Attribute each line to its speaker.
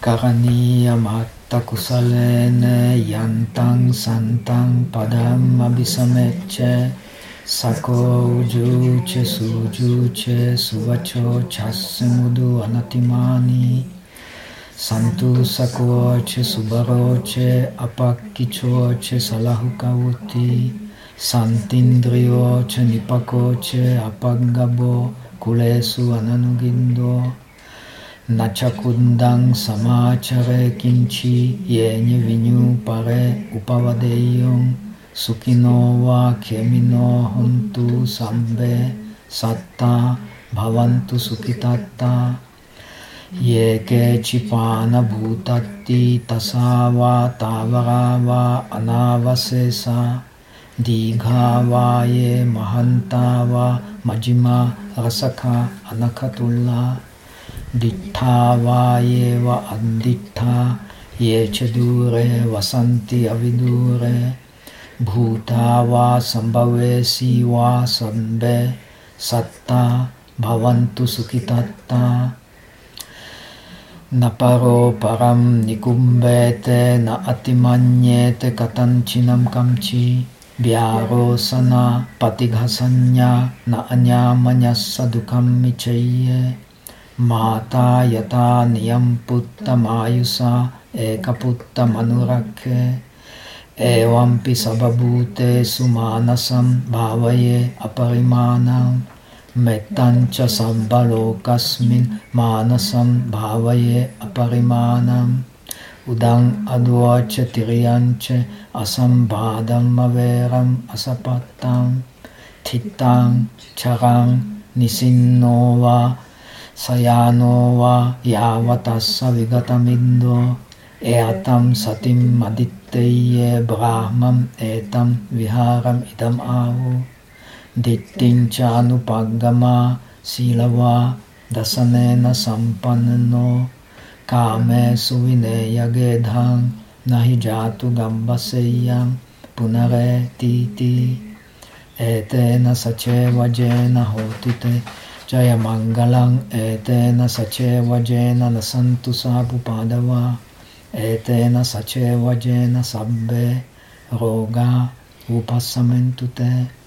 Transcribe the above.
Speaker 1: Karaniya matta kusalene yantang santang padam abhisameche sako ujuche sujuche suvacho chasimudu anatimani santu sakoche subaroche apakkichoche salahukavuti santindriyoche nipakoche apagabo kulesu ananugindo Načakundang samáčare kinči jeně vinu pare upavadeyong sukinova kemino hontu sambe satta bhavantu sukitatta. Yeke čipána bhutatti tasava tavarava anavasesa dīghāvā ye mahantava majima rasaka anakatulla Dittha yeva andittha ye chadure vasanti avidure bhuta va sambhavesi va sambe satta bhavantu sukhitatta naparo param nikumbete na atimanyete katanchinam kamchi vyarosana patighasanya na anyamanyassa dukam michaye Mata yata niyam putta mayusa eka putta manurakke evampi sababhute sumanasam bhavaye aparimanam mettancha sambalokasmin manasam bhavaye aparimanam udang advacha tiriyancha asambhadam averam asapattam thitang charang nisinnova sayano va yavatassa vigatamindo eatam satim aditteye brahmam etam viharam idam ahu dittin chanupaggama silava dasanena sampannano kame suvineya gedhang nahi jatu gambaseyam punare titi etena sacheva jena hotite Jaya Mangalang etena sacheva jena nasantu padava etena sacheva jena sabbe roga upassamentute